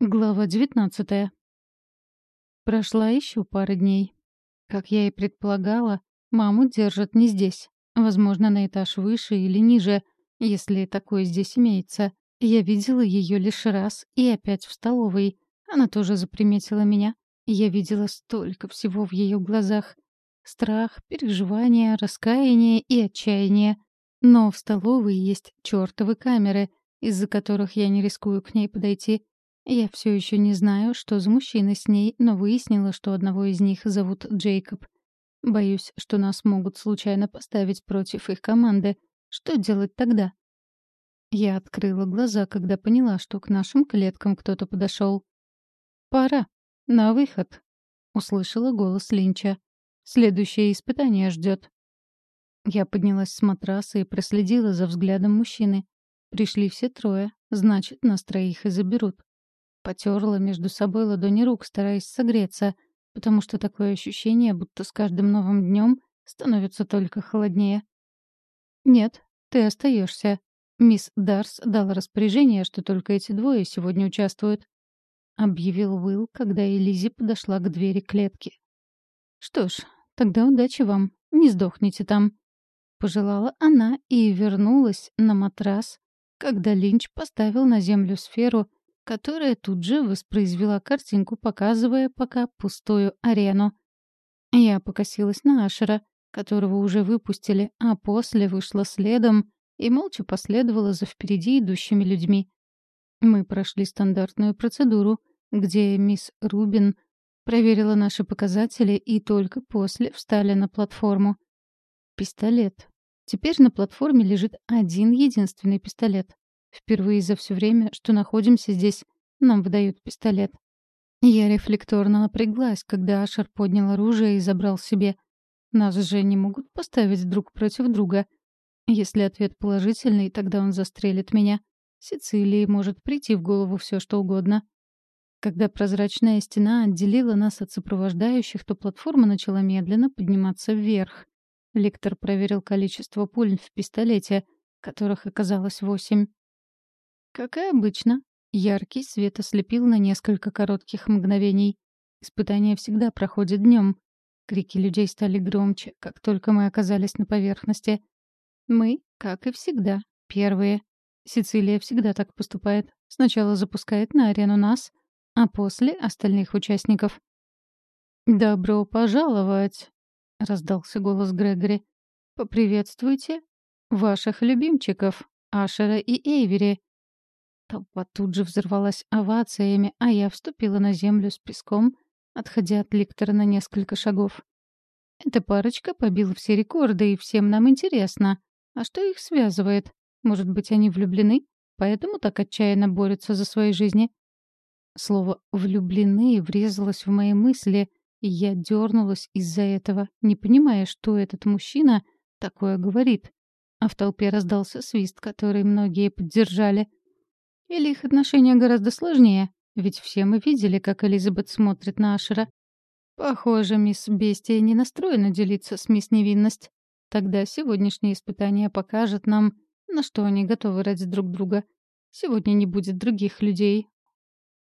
Глава девятнадцатая. Прошла еще пара дней. Как я и предполагала, маму держат не здесь. Возможно, на этаж выше или ниже, если такое здесь имеется. Я видела ее лишь раз и опять в столовой. Она тоже заприметила меня. Я видела столько всего в ее глазах. Страх, переживания, раскаяние и отчаяние. Но в столовой есть чертовы камеры, из-за которых я не рискую к ней подойти. Я все еще не знаю, что за мужчина с ней, но выяснила, что одного из них зовут Джейкоб. Боюсь, что нас могут случайно поставить против их команды. Что делать тогда? Я открыла глаза, когда поняла, что к нашим клеткам кто-то подошел. «Пора. На выход», — услышала голос Линча. «Следующее испытание ждет». Я поднялась с матраса и проследила за взглядом мужчины. Пришли все трое, значит, нас троих и заберут. Потерла между собой ладони рук, стараясь согреться, потому что такое ощущение, будто с каждым новым днем становится только холоднее. «Нет, ты остаешься. Мисс Дарс дала распоряжение, что только эти двое сегодня участвуют», — объявил Уилл, когда Элизи подошла к двери клетки. «Что ж, тогда удачи вам, не сдохните там», — пожелала она и вернулась на матрас, когда Линч поставил на землю сферу — которая тут же воспроизвела картинку, показывая пока пустую арену. Я покосилась на Ашера, которого уже выпустили, а после вышла следом и молча последовала за впереди идущими людьми. Мы прошли стандартную процедуру, где мисс Рубин проверила наши показатели и только после встали на платформу. Пистолет. Теперь на платформе лежит один единственный пистолет. Впервые за все время, что находимся здесь, нам выдают пистолет. Я рефлекторно напряглась, когда Ашер поднял оружие и забрал себе. Нас же не могут поставить друг против друга. Если ответ положительный, тогда он застрелит меня. Сицилии может прийти в голову все, что угодно. Когда прозрачная стена отделила нас от сопровождающих, то платформа начала медленно подниматься вверх. Лектор проверил количество пуль в пистолете, которых оказалось восемь. Как и обычно, яркий свет ослепил на несколько коротких мгновений. Испытание всегда проходит днем. Крики людей стали громче, как только мы оказались на поверхности. Мы, как и всегда, первые. Сицилия всегда так поступает. Сначала запускает на арену нас, а после — остальных участников. «Добро пожаловать!» — раздался голос Грегори. «Поприветствуйте ваших любимчиков, Ашера и Эйвери. Толпа тут же взорвалась овациями, а я вступила на землю с песком, отходя от ликтора на несколько шагов. Эта парочка побила все рекорды, и всем нам интересно. А что их связывает? Может быть, они влюблены? Поэтому так отчаянно борются за свои жизни? Слово «влюблены» врезалось в мои мысли, и я дернулась из-за этого, не понимая, что этот мужчина такое говорит. А в толпе раздался свист, который многие поддержали — или их отношения гораздо сложнее? Ведь все мы видели, как Элизабет смотрит на Ашера. Похоже, мисс Бестия не настроена делиться с мисс Невинность. Тогда сегодняшнее испытание покажет нам, на что они готовы ради друг друга. Сегодня не будет других людей.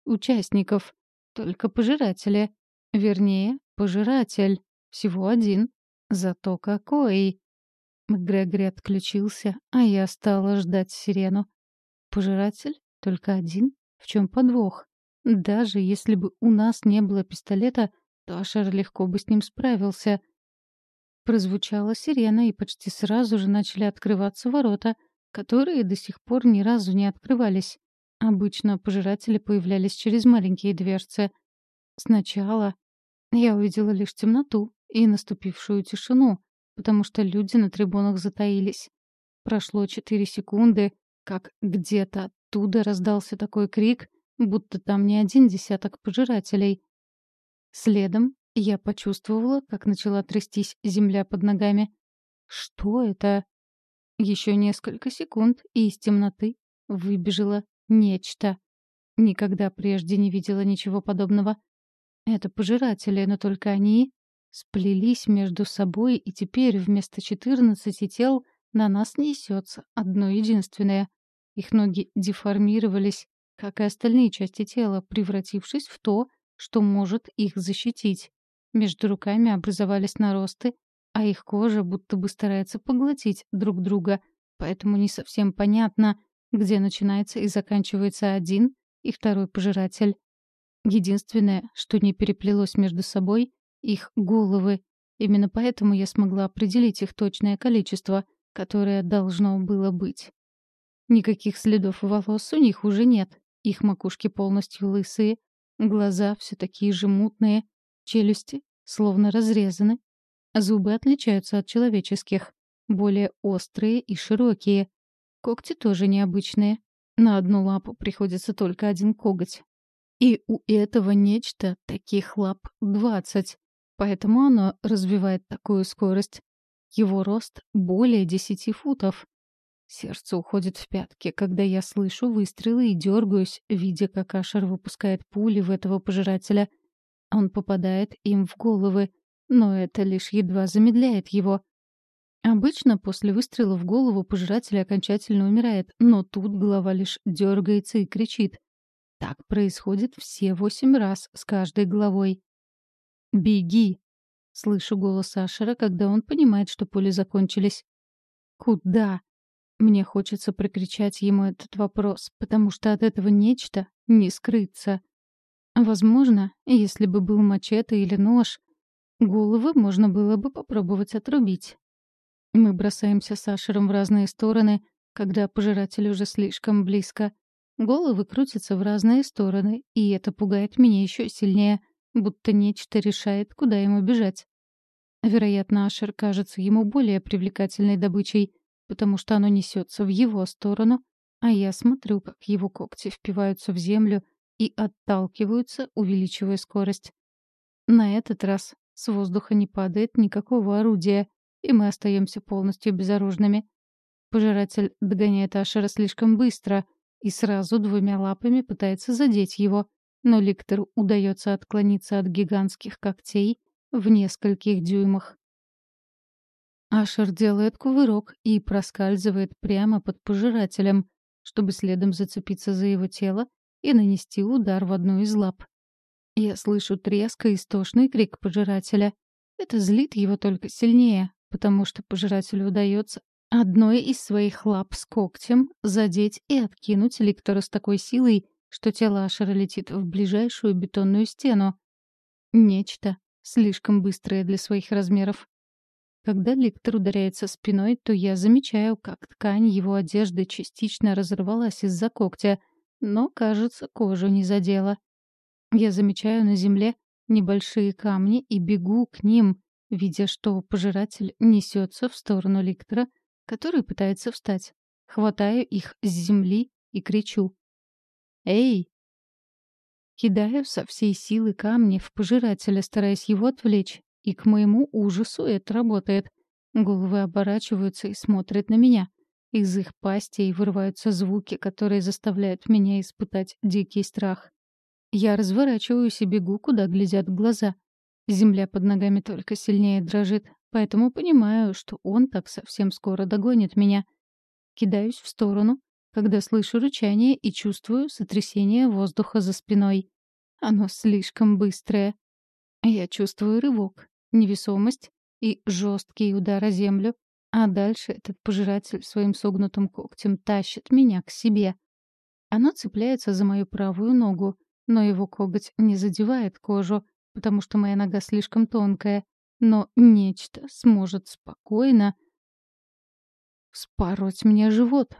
Участников. Только пожиратели. Вернее, пожиратель. Всего один. Зато какой. Грегори отключился, а я стала ждать сирену. Пожиратель? Только один? В чем подвох? Даже если бы у нас не было пистолета, то Ашер легко бы с ним справился. Прозвучала сирена, и почти сразу же начали открываться ворота, которые до сих пор ни разу не открывались. Обычно пожиратели появлялись через маленькие дверцы. Сначала я увидела лишь темноту и наступившую тишину, потому что люди на трибунах затаились. Прошло четыре секунды, как где-то оттуда раздался такой крик, будто там не один десяток пожирателей. Следом я почувствовала, как начала трястись земля под ногами. Что это? Еще несколько секунд, и из темноты выбежало нечто. Никогда прежде не видела ничего подобного. Это пожиратели, но только они сплелись между собой, и теперь вместо четырнадцати тел на нас несется одно единственное. Их ноги деформировались, как и остальные части тела, превратившись в то, что может их защитить. Между руками образовались наросты, а их кожа будто бы старается поглотить друг друга, поэтому не совсем понятно, где начинается и заканчивается один и второй пожиратель. Единственное, что не переплелось между собой — их головы. Именно поэтому я смогла определить их точное количество, которое должно было быть. Никаких следов волос у них уже нет. Их макушки полностью лысые, глаза все такие же мутные, челюсти словно разрезаны. Зубы отличаются от человеческих, более острые и широкие. Когти тоже необычные. На одну лапу приходится только один коготь. И у этого нечто таких лап двадцать, поэтому оно развивает такую скорость. Его рост более десяти футов. Сердце уходит в пятки, когда я слышу выстрелы и дергаюсь, видя, как Ашер выпускает пули в этого пожирателя. Он попадает им в головы, но это лишь едва замедляет его. Обычно после выстрела в голову пожиратель окончательно умирает, но тут голова лишь дергается и кричит. Так происходит все восемь раз с каждой головой. «Беги!» — слышу голос Ашера, когда он понимает, что пули закончились. «Куда?» Мне хочется прокричать ему этот вопрос, потому что от этого нечто не скрыться. Возможно, если бы был мачете или нож, головы можно было бы попробовать отрубить. Мы бросаемся с Ашером в разные стороны, когда пожиратель уже слишком близко. Головы крутятся в разные стороны, и это пугает меня еще сильнее, будто нечто решает, куда ему бежать. Вероятно, Ашер кажется ему более привлекательной добычей — потому что оно несется в его сторону, а я смотрю, как его когти впиваются в землю и отталкиваются, увеличивая скорость. На этот раз с воздуха не падает никакого орудия, и мы остаемся полностью безоружными. Пожиратель догоняет Ашера слишком быстро и сразу двумя лапами пытается задеть его, но Ликтору удается отклониться от гигантских когтей в нескольких дюймах. Ашер делает кувырок и проскальзывает прямо под пожирателем, чтобы следом зацепиться за его тело и нанести удар в одну из лап. Я слышу треск и истошный крик пожирателя. Это злит его только сильнее, потому что пожирателю удается одной из своих лап с когтем задеть и откинуть ликтора с такой силой, что тело Ашера летит в ближайшую бетонную стену. Нечто слишком быстрое для своих размеров. Когда ликтор ударяется спиной, то я замечаю, как ткань его одежды частично разорвалась из-за когтя, но, кажется, кожу не задела. Я замечаю на земле небольшие камни и бегу к ним, видя, что пожиратель несется в сторону ликтора, который пытается встать. Хватаю их с земли и кричу. «Эй!» Кидаю со всей силы камни в пожирателя, стараясь его отвлечь, и к моему ужасу это работает. Головы оборачиваются и смотрят на меня. Из их пастей вырываются звуки, которые заставляют меня испытать дикий страх. Я разворачиваюсь и бегу, куда глядят глаза. Земля под ногами только сильнее дрожит, поэтому понимаю, что он так совсем скоро догонит меня. Кидаюсь в сторону, когда слышу рычание и чувствую сотрясение воздуха за спиной. Оно слишком быстрое. Я чувствую рывок, невесомость и жесткий удар о землю, а дальше этот пожиратель своим согнутым когтем тащит меня к себе. Оно цепляется за мою правую ногу, но его коготь не задевает кожу, потому что моя нога слишком тонкая, но нечто сможет спокойно спороть мне живот.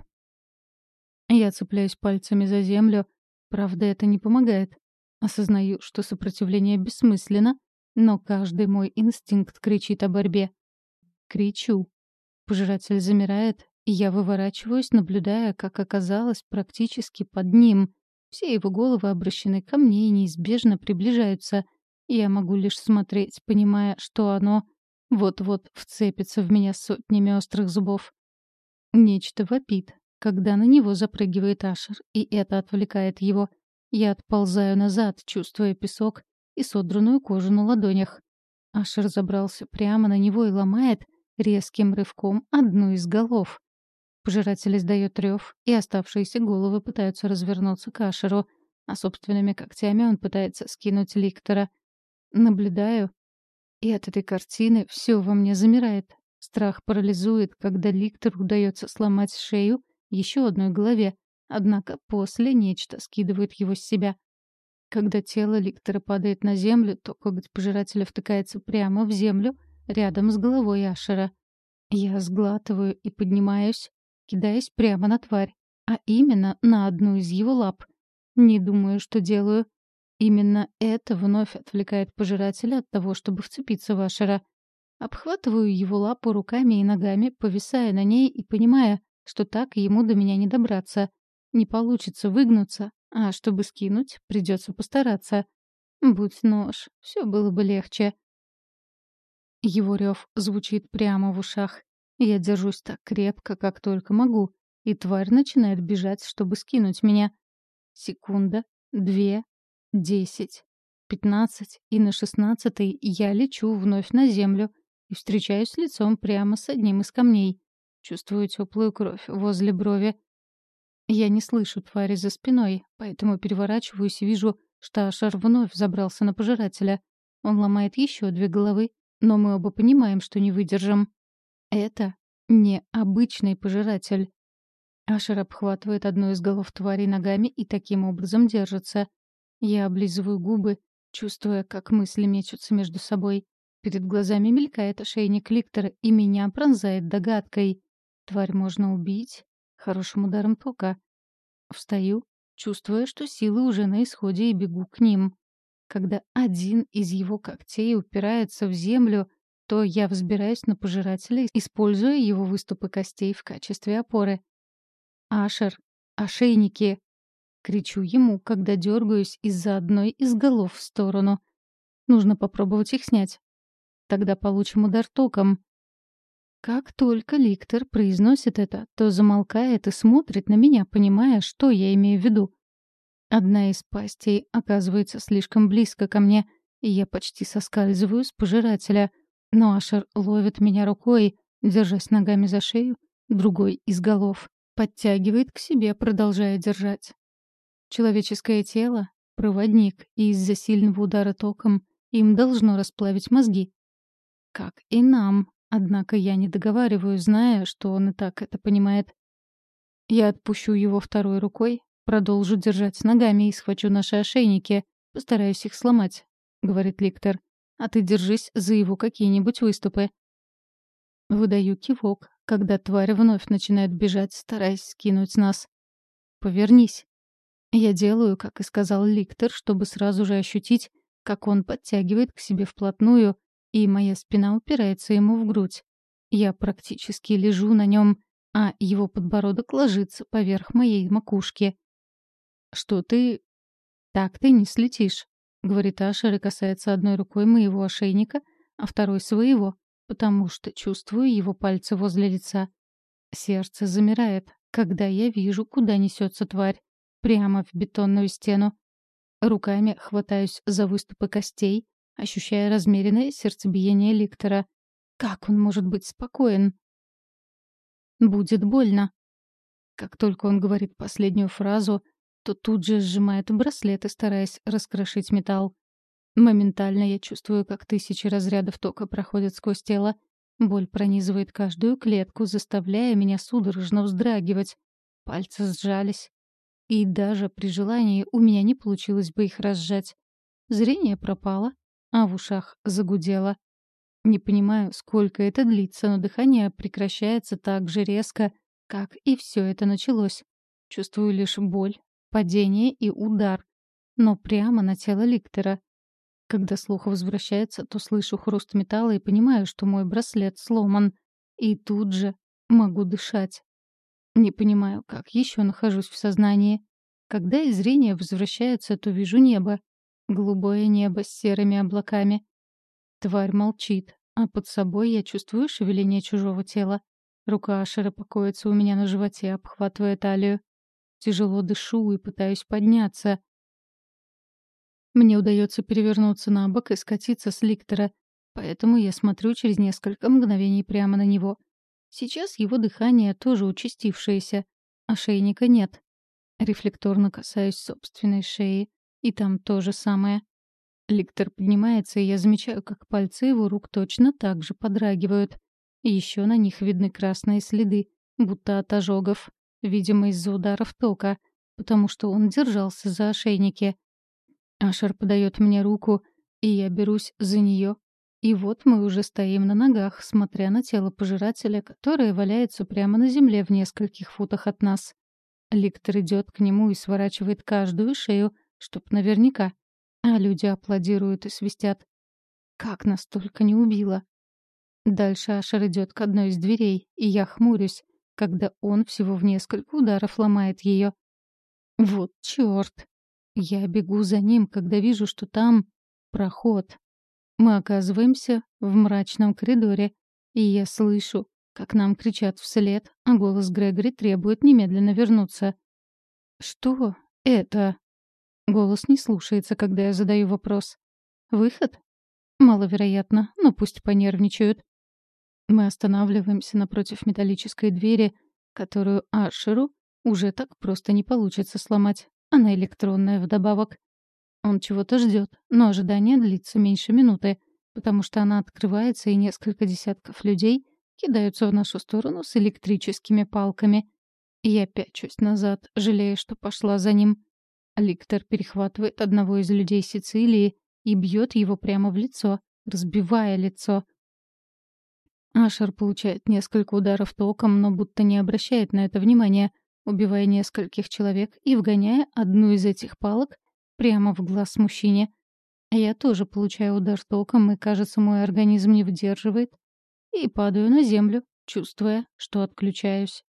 Я цепляюсь пальцами за землю, правда, это не помогает. Осознаю, что сопротивление бессмысленно, но каждый мой инстинкт кричит о борьбе. Кричу. Пожиратель замирает, и я выворачиваюсь, наблюдая, как оказалось практически под ним. Все его головы обращены ко мне и неизбежно приближаются. Я могу лишь смотреть, понимая, что оно вот-вот вцепится в меня сотнями острых зубов. Нечто вопит, когда на него запрыгивает Ашер, и это отвлекает его. Я отползаю назад, чувствуя песок и содранную кожу на ладонях. Ашер забрался прямо на него и ломает резким рывком одну из голов. Пожиратель издает рев, и оставшиеся головы пытаются развернуться к Ашеру, а собственными когтями он пытается скинуть Ликтора. Наблюдаю, и от этой картины все во мне замирает. Страх парализует, когда Ликтору удается сломать шею еще одной голове, однако после нечто скидывает его с себя. Когда тело Ликтора падает на землю, то коготь пожирателя втыкается прямо в землю рядом с головой Ашера. Я сглатываю и поднимаюсь, кидаясь прямо на тварь, а именно на одну из его лап. Не думаю, что делаю. Именно это вновь отвлекает пожирателя от того, чтобы вцепиться в Ашера. Обхватываю его лапу руками и ногами, повисая на ней и понимая, что так ему до меня не добраться. Не получится выгнуться, а чтобы скинуть, придется постараться. Будь нож, все было бы легче. Его рев звучит прямо в ушах. Я держусь так крепко, как только могу, и тварь начинает бежать, чтобы скинуть меня. Секунда, две, десять, пятнадцать, и на шестнадцатый я лечу вновь на землю и встречаюсь лицом прямо с одним из камней. Чувствую теплую кровь возле брови. Я не слышу твари за спиной, поэтому переворачиваюсь и вижу, что Ашар вновь забрался на пожирателя. Он ломает еще две головы, но мы оба понимаем, что не выдержим. Это не обычный пожиратель. Ашер обхватывает одну из голов твари ногами и таким образом держится. Я облизываю губы, чувствуя, как мысли мечутся между собой. Перед глазами мелькает ошейник Ликтора, и меня пронзает догадкой. Тварь можно убить хорошим ударом тока. Встаю, чувствуя, что силы уже на исходе, и бегу к ним. Когда один из его когтей упирается в землю, то я взбираюсь на пожирателя, используя его выступы костей в качестве опоры. «Ашер! Ошейники!» Кричу ему, когда дергаюсь из-за одной из голов в сторону. Нужно попробовать их снять. Тогда получим удар током. Как только Ликтор произносит это, то замолкает и смотрит на меня, понимая, что я имею в виду. Одна из пастей оказывается слишком близко ко мне, и я почти соскальзываю с пожирателя — но Ашер ловит меня рукой, держась ногами за шею, другой из голов. Подтягивает к себе, продолжая держать. Человеческое тело — проводник, и из-за сильного удара током им должно расплавить мозги. Как и нам, однако я не договариваю, зная, что он и так это понимает. Я отпущу его второй рукой, продолжу держать ногами и схвачу наши ошейники, постараюсь их сломать, — говорит Ликтор а ты держись за его какие-нибудь выступы. Выдаю кивок, когда тварь вновь начинает бежать, стараясь скинуть нас. «Повернись». Я делаю, как и сказал Ликтор, чтобы сразу же ощутить, как он подтягивает к себе вплотную, и моя спина упирается ему в грудь. Я практически лежу на нем, а его подбородок ложится поверх моей макушки. «Что ты...» «Так ты не слетишь», говорит Ашер и касается одной рукой моего ошейника, а второй своего, потому что чувствую его пальцы возле лица. Сердце замирает, когда я вижу, куда несется тварь. Прямо в бетонную стену. Руками хватаюсь за выступы костей, ощущая размеренное сердцебиение Ликтора. Как он может быть спокоен? Будет больно. Как только он говорит последнюю фразу, то тут же сжимает браслеты, стараясь раскрошить металл. Моментально я чувствую, как тысячи разрядов тока проходят сквозь тело. Боль пронизывает каждую клетку, заставляя меня судорожно вздрагивать. Пальцы сжались. И даже при желании у меня не получилось бы их разжать. Зрение пропало, а в ушах загудело. Не понимаю, сколько это длится, но дыхание прекращается так же резко, как и все это началось. Чувствую лишь боль, падение и удар, но прямо на тело Ликтора. Когда слух возвращается, то слышу хруст металла и понимаю, что мой браслет сломан. И тут же могу дышать. Не понимаю, как еще нахожусь в сознании. Когда и зрение возвращается, то вижу небо. Голубое небо с серыми облаками. Тварь молчит, а под собой я чувствую шевеление чужого тела. Рука Ашера покоится у меня на животе, обхватывая талию. Тяжело дышу и пытаюсь подняться. Мне удается перевернуться на бок и скатиться с ликтора, поэтому я смотрю через несколько мгновений прямо на него. Сейчас его дыхание тоже участившееся, а шейника нет. Рефлекторно касаюсь собственной шеи, и там то же самое. Ликтор поднимается, и я замечаю, как пальцы его рук точно так же подрагивают. Еще на них видны красные следы, будто от ожогов, видимо, из-за ударов тока, потому что он держался за ошейники. Ашер подает мне руку, и я берусь за нее. И вот мы уже стоим на ногах, смотря на тело пожирателя, которое валяется прямо на земле в нескольких футах от нас. Ликтор идет к нему и сворачивает каждую шею, чтоб наверняка. А люди аплодируют и свистят. Как нас только не убило. Дальше Ашер идет к одной из дверей, и я хмурюсь, когда он всего в несколько ударов ломает ее. Вот чёрт! Я бегу за ним, когда вижу, что там проход. Мы оказываемся в мрачном коридоре, и я слышу, как нам кричат вслед, а голос Грегори требует немедленно вернуться. «Что это?» Голос не слушается, когда я задаю вопрос. «Выход?» «Маловероятно, но пусть понервничают». Мы останавливаемся напротив металлической двери, которую Ашеру уже так просто не получится сломать. Она электронная вдобавок. Он чего-то ждет, но ожидание длится меньше минуты, потому что она открывается, и несколько десятков людей кидаются в нашу сторону с электрическими палками. Я пячусь назад, жалея, что пошла за ним. Ликтор перехватывает одного из людей Сицилии и бьет его прямо в лицо, разбивая лицо. Ашер получает несколько ударов током, но будто не обращает на это внимания, убивая нескольких человек и вгоняя одну из этих палок прямо в глаз мужчине. Я тоже получаю удар током, и, кажется, мой организм не выдерживает. И падаю на землю, чувствуя, что отключаюсь.